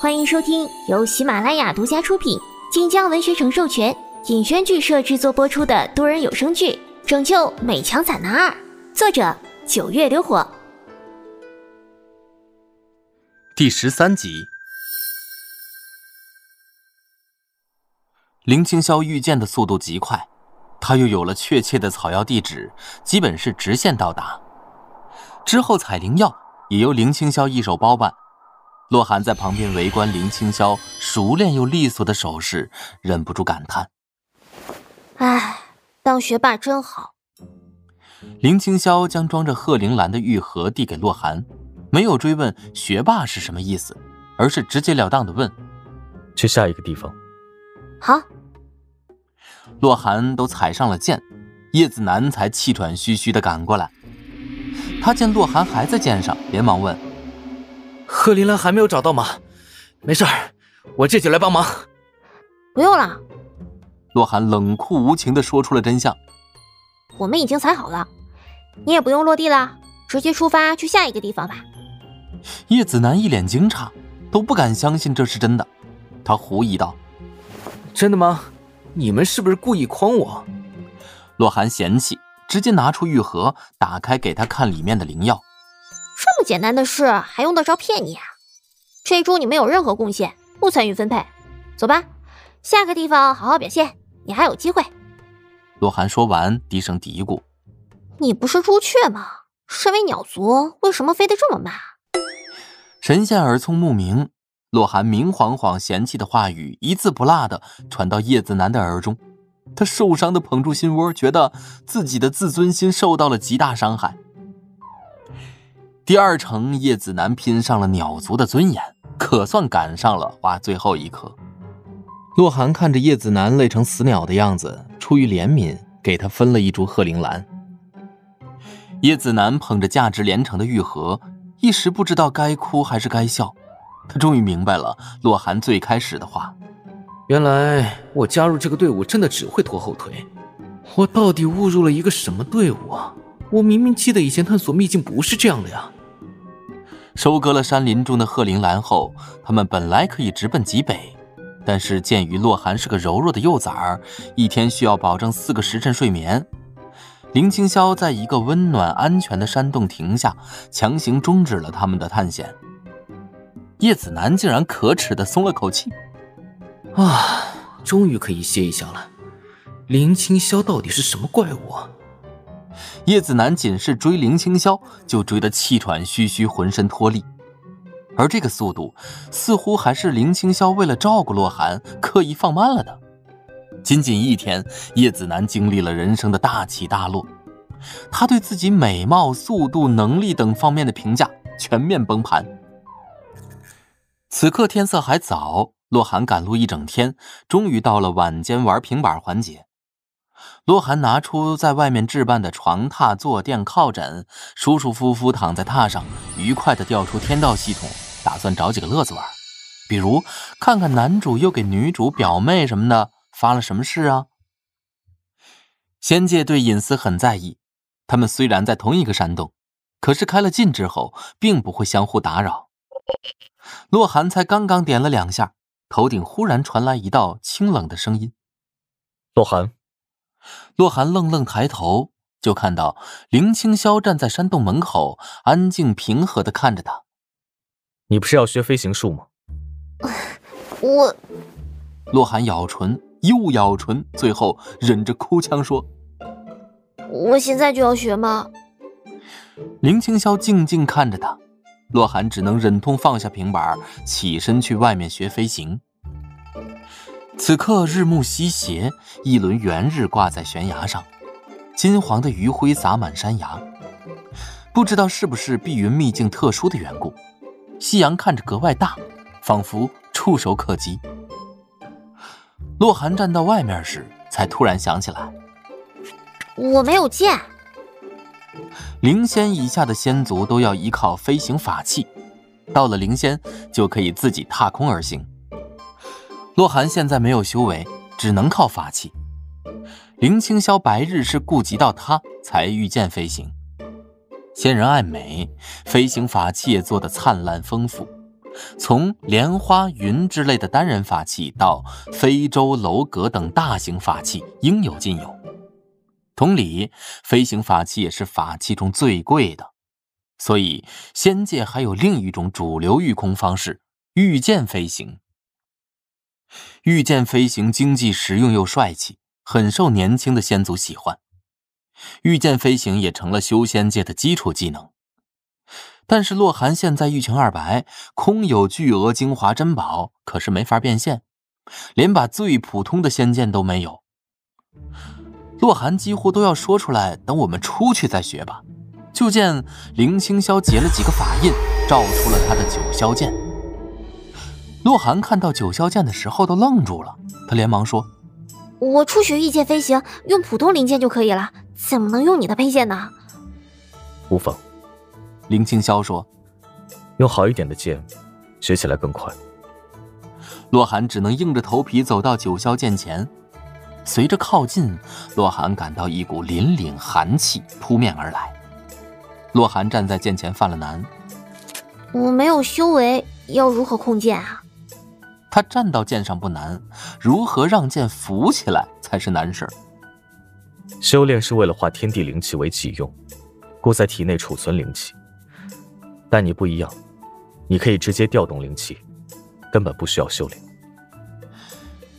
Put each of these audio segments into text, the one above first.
欢迎收听由喜马拉雅独家出品、晋江文学城授权、尹轩剧社制作播出的多人有声剧《拯救美强惨男二》，作者九月流火，第十三集。林青霄遇见的速度极快，他又有了确切的草药地址，基本是直线到达。之后采灵药也由林青霄一手包办。洛寒在旁边围观林青霄熟练又利索的手势，忍不住感叹：“唉，当学霸真好。”林青霄将装着贺铃兰的玉盒递给洛寒，没有追问“学霸”是什么意思，而是直截了当的问：“去下一个地方。”好。洛寒都踩上了剑，叶子楠才气喘吁吁的赶过来。他见洛寒还在剑上，连忙问。贺林兰还没有找到吗？没事儿，我这就来帮忙。不用了。洛寒冷酷无情的说出了真相。我们已经踩好了，你也不用落地了，直接出发去下一个地方吧。叶子楠一脸惊诧，都不敢相信这是真的。他狐疑道：“真的吗？你们是不是故意诓我？”洛寒嫌弃，直接拿出玉盒，打开给他看里面的灵药。这么简单的事还用得着骗你啊？这株你没有任何贡献，不参与分配。走吧，下个地方好好表现，你还有机会。洛寒说完，低声嘀咕：“你不是朱雀吗？身为鸟族，为什么飞得这么慢？”神仙耳聪目明，洛寒明晃晃嫌弃的话语一字不落的传到叶子楠的耳中，他受伤的捧住心窝，觉得自己的自尊心受到了极大伤害。第二程，叶子楠拼上了鸟族的尊严，可算赶上了花最后一颗。洛寒看着叶子楠累成死鸟的样子，出于怜悯，给他分了一株鹤铃兰。叶子楠捧着价值连城的玉盒，一时不知道该哭还是该笑。他终于明白了洛寒最开始的话：原来我加入这个队伍真的只会拖后腿。我到底误入了一个什么队伍啊？我明明记得以前探索秘境不是这样的呀。收割了山林中的鹤铃兰后，他们本来可以直奔极北，但是鉴于洛寒是个柔弱的幼崽儿，一天需要保证四个时辰睡眠，林清霄在一个温暖安全的山洞停下，强行终止了他们的探险。叶子楠竟然可耻的松了口气，啊，终于可以歇一下了。林清霄到底是什么怪物？啊？叶子楠仅是追林青霄，就追得气喘吁吁，浑身脱力。而这个速度，似乎还是林青霄为了照顾洛寒，刻意放慢了的。仅仅一天，叶子楠经历了人生的大起大落，他对自己美貌、速度、能力等方面的评价全面崩盘。此刻天色还早，洛寒赶路一整天，终于到了晚间玩平板环节。洛寒拿出在外面置办的床榻、坐垫、靠枕，舒舒服服躺在榻上，愉快地调出天道系统，打算找几个乐子玩，比如看看男主又给女主、表妹什么的发了什么事啊。仙界对隐私很在意，他们虽然在同一个山洞，可是开了禁之后，并不会相互打扰。洛寒才刚刚点了两下，头顶忽然传来一道清冷的声音：“洛寒。”洛寒愣愣抬头，就看到林青霄站在山洞门口，安静平和的看着他。你不是要学飞行术吗？我……洛寒咬唇，又咬唇，最后忍着哭腔说：“我现在就要学吗？”林青霄静静看着他，洛寒只能忍痛放下平板，起身去外面学飞行。此刻日暮西斜，一轮圆日挂在悬崖上，金黄的余晖洒满山崖。不知道是不是碧云秘境特殊的缘故，夕阳看着格外大，仿佛触手可及。洛寒站到外面时，才突然想起来，我没有剑。灵仙以下的仙族都要依靠飞行法器，到了灵仙就可以自己踏空而行。洛寒现在没有修为，只能靠法器。林青霄白日是顾及到他才御剑飞行。仙人爱美，飞行法器也做得灿烂丰富，从莲花、云之类的单人法器到飞舟、楼阁等大型法器，应有尽有。同理，飞行法器也是法器中最贵的，所以仙界还有另一种主流御空方式——御剑飞行。御剑飞行经济实用又帅气，很受年轻的仙族喜欢。御剑飞行也成了修仙界的基础技能。但是洛寒现在玉清二白，空有巨额精华珍宝，可是没法变现，连把最普通的仙剑都没有。洛寒几乎都要说出来，等我们出去再学吧。就见林清霄结了几个法印，照出了他的九霄剑。洛寒看到九霄剑的时候都愣住了，他连忙说：“我初学御剑飞行，用普通灵剑就可以了，怎么能用你的配剑呢？”无妨。林清霄说：“用好一点的剑，学起来更快。”洛寒只能硬着头皮走到九霄剑前。随着靠近，洛寒感到一股凛凛寒气扑面而来。洛寒站在剑前犯了难：“我没有修为，要如何控剑啊？”他站到剑上不难，如何让剑浮起来才是难事修炼是为了化天地灵气为己用，故在体内储存灵气。但你不一样，你可以直接调动灵气，根本不需要修炼。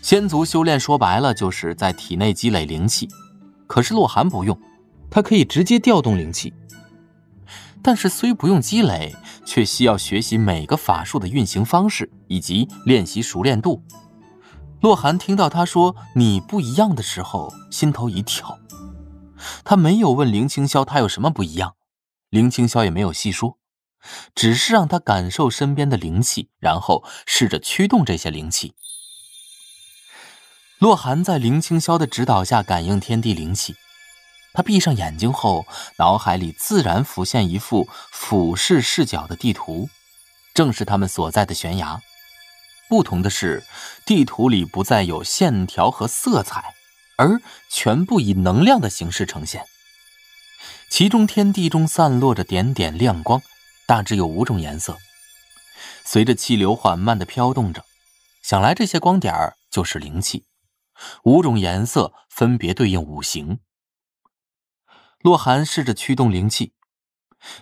仙族修炼说白了就是在体内积累灵气，可是洛寒不用，他可以直接调动灵气。但是虽不用积累，却需要学习每个法术的运行方式以及练习熟练度。洛寒听到他说“你不一样”的时候，心头一跳。他没有问林清霄他有什么不一样，林清霄也没有细说，只是让他感受身边的灵气，然后试着驱动这些灵气。洛寒在林清霄的指导下感应天地灵气，他闭上眼睛后，脑海里自然浮现一幅俯视视角的地图，正是他们所在的悬崖。不同的是，地图里不再有线条和色彩，而全部以能量的形式呈现。其中天地中散落着点点亮光，大致有五种颜色，随着气流缓慢地飘动着。想来这些光点就是灵气。五种颜色分别对应五行。洛寒试着驱动灵气，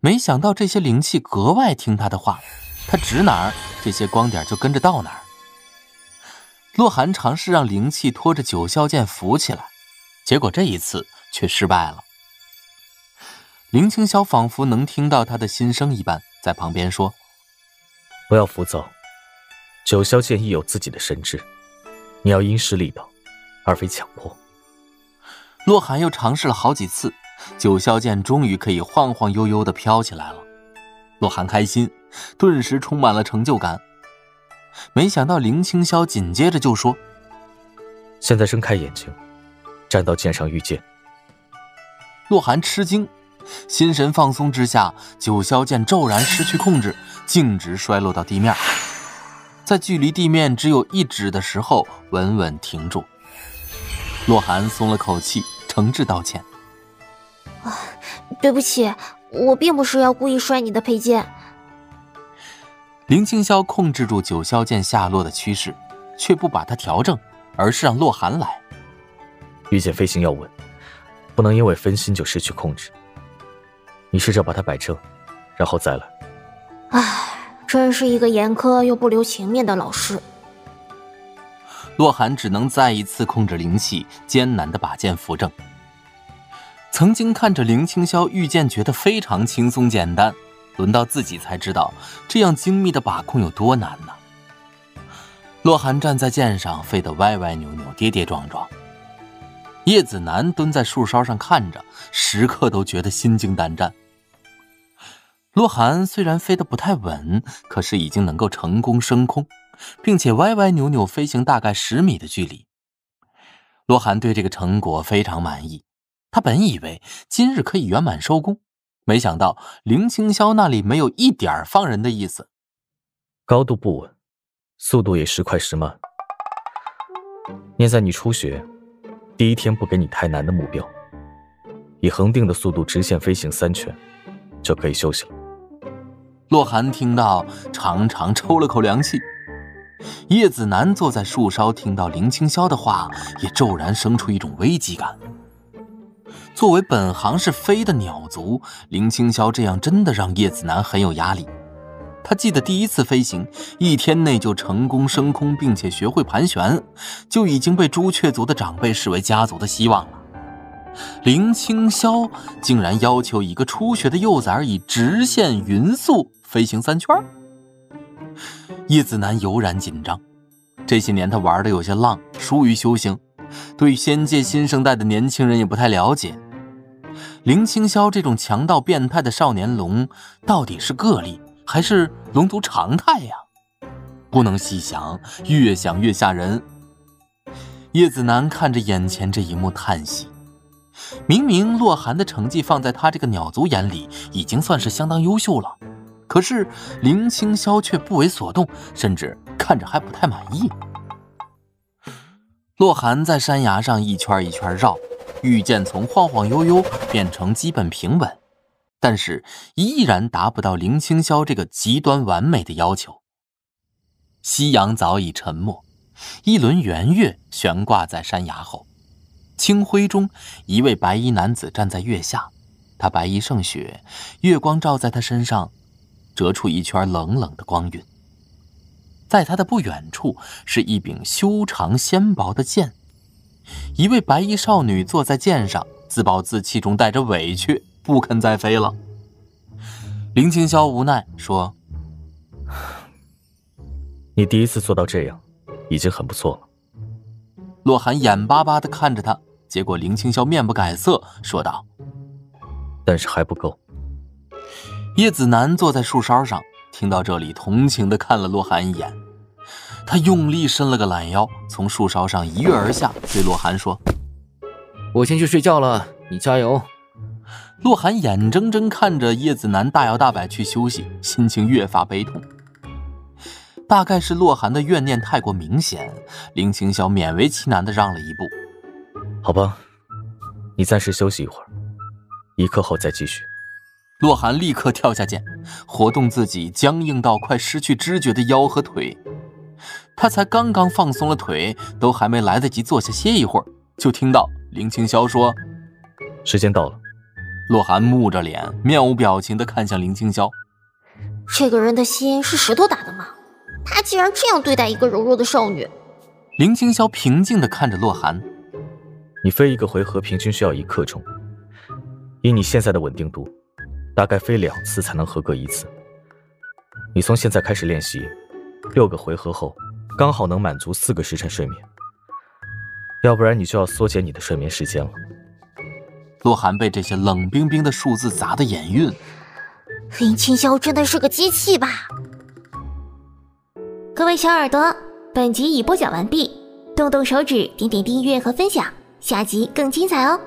没想到这些灵气格外听他的话，他指哪儿，这些光点就跟着到哪儿。洛寒尝试让灵气拖着九霄剑浮起来，结果这一次却失败了。林清霄仿佛能听到他的心声一般，在旁边说：“不要浮躁，九霄剑亦有自己的神智，你要因势利导。”而非强迫。洛寒又尝试了好几次，九霄剑终于可以晃晃悠悠地飘起来了。洛寒开心，顿时充满了成就感。没想到林清霄紧接着就说：“现在睁开眼睛，站到剑上御剑。”洛寒吃惊，心神放松之下，九霄剑骤然失去控制，径直摔落到地面，在距离地面只有一指的时候稳稳停住。洛寒松了口气，诚挚道歉：“啊，对不起，我并不是要故意摔你的佩剑。”林清霄控制住九霄剑下落的趋势，却不把它调正，而是让洛寒来。御剑飞行要稳，不能因为分心就失去控制。你试着把它摆正，然后再来。唉，真是一个严苛又不留情面的老师。洛寒只能再一次控制灵气，艰难的把剑扶正。曾经看着林清霄御剑，觉得非常轻松简单，轮到自己才知道，这样精密的把控有多难呢？洛寒站在剑上，飞得歪歪扭扭、跌跌撞撞。叶子楠蹲在树梢上看着，时刻都觉得心惊胆战。洛寒虽然飞得不太稳，可是已经能够成功升空。并且歪歪扭扭飞行大概十米的距离，洛寒对这个成果非常满意。他本以为今日可以圆满收工，没想到林清霄那里没有一点放人的意思。高度不稳，速度也时快时慢。念在你初学，第一天不给你太难的目标，以恒定的速度直线飞行三圈，就可以休息了。洛寒听到，长长抽了口凉气。叶子楠坐在树梢，听到林青霄的话，也骤然生出一种危机感。作为本行是飞的鸟族，林青霄这样真的让叶子楠很有压力。他记得第一次飞行，一天内就成功升空，并且学会盘旋，就已经被朱雀族的长辈视为家族的希望了。林青霄竟然要求一个初学的幼崽以直线匀速飞行三圈。叶子楠油然紧张。这些年他玩的有些浪，疏于修行，对仙界新生代的年轻人也不太了解。林青霄这种强盗变态的少年龙，到底是个例还是龙族常态呀？不能细想，越想越吓人。叶子楠看着眼前这一幕，叹息。明明洛寒的成绩放在他这个鸟族眼里，已经算是相当优秀了。可是林青霄却不为所动，甚至看着还不太满意。洛寒在山崖上一圈一圈绕，御剑从晃晃悠悠变成基本平稳，但是依然达不到林青霄这个极端完美的要求。夕阳早已沉没，一轮圆月悬挂在山崖后，清辉中，一位白衣男子站在月下，他白衣胜雪，月光照在他身上。折出一圈冷冷的光晕，在他的不远处是一柄修长纤薄的剑，一位白衣少女坐在剑上，自暴自弃中带着委屈，不肯再飞了。林青霄无奈说：“你第一次做到这样，已经很不错了。”洛寒眼巴巴地看着他，结果林青霄面不改色说道：“但是还不够。”叶子楠坐在树梢上，听到这里，同情地看了洛寒一眼。他用力伸了个懒腰，从树梢上一跃而下，对洛寒说：“我先去睡觉了，你加油。”洛寒眼睁睁看着叶子楠大摇大摆去休息，心情越发悲痛。大概是洛寒的怨念太过明显，林青霄勉为其难地让了一步。好吧，你暂时休息一会儿，一刻后再继续。洛寒立刻跳下剑，活动自己僵硬到快失去知觉的腰和腿。他才刚刚放松了腿，都还没来得及坐下歇一会儿，就听到林青霄说：“时间到了。”洛寒木着脸，面无表情地看向林青霄：“这个人的心是石头打的吗？他竟然这样对待一个柔弱的少女！”林青霄平静地看着洛寒：“你飞一个回合平均需要一刻钟，以你现在的稳定度。”大概飞两次才能合格一次。你从现在开始练习，六个回合后，刚好能满足四个时辰睡眠。要不然你就要缩减你的睡眠时间了。洛寒被这些冷冰冰的数字砸得眼晕。林清霄真的是个机器吧？各位小耳朵，本集已播讲完毕，动动手指，点点订阅和分享，下集更精彩哦！